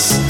us.